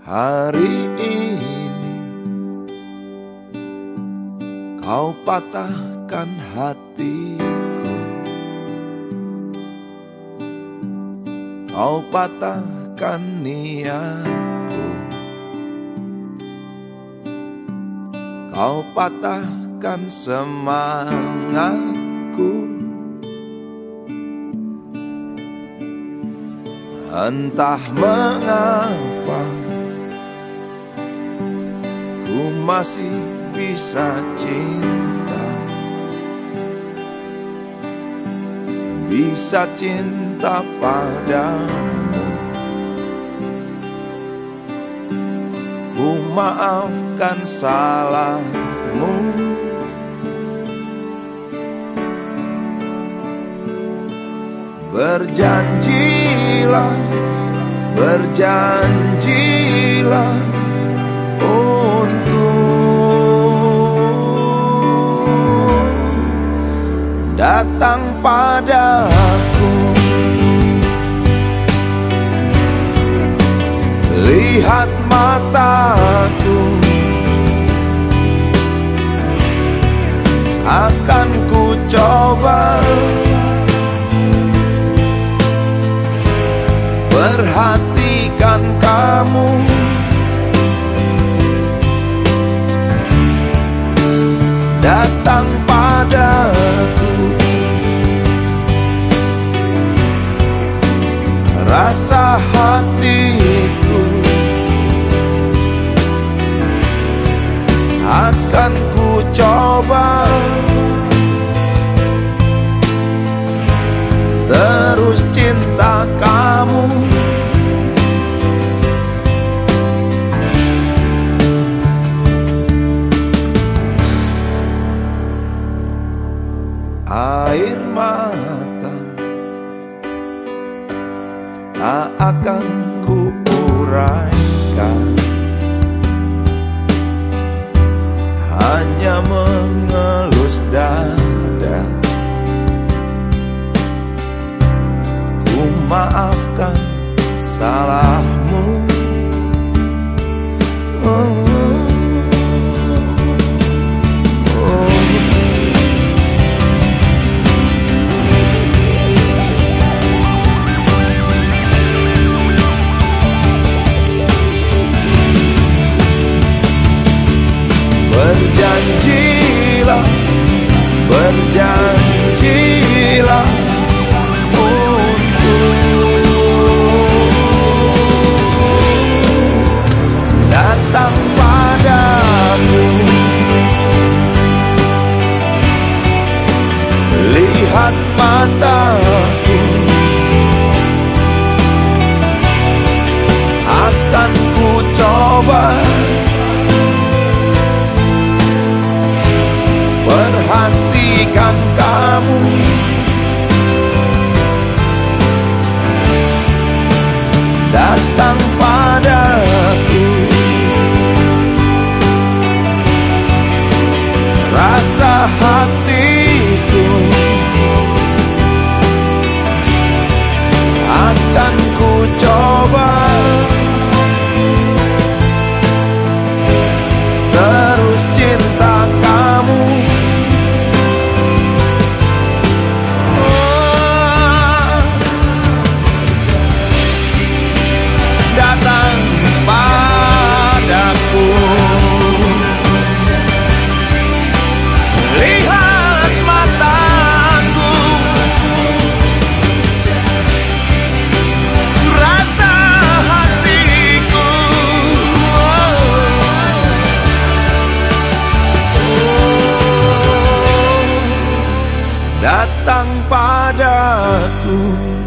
Hari ini. Kau patahkan hatiku. Kau patahkan niatku. Kau patahkan semangatku. Entah mengapa Masih bisa cinta. Bisa cinta padamu. Ku maafkan salahmu. Berjanjilah, berjanjilah. Untuk datang padaku. Lihat mataku. Akan ku coba. Perhatikan kamu. Datang Rasa hatiku. Akan ku coba Terus cinta kamu. Air mata tak akan ku uraikan hanya mengelus dada. Ku maafkan salahmu. Oh. Hatikan kamu. datang padaku.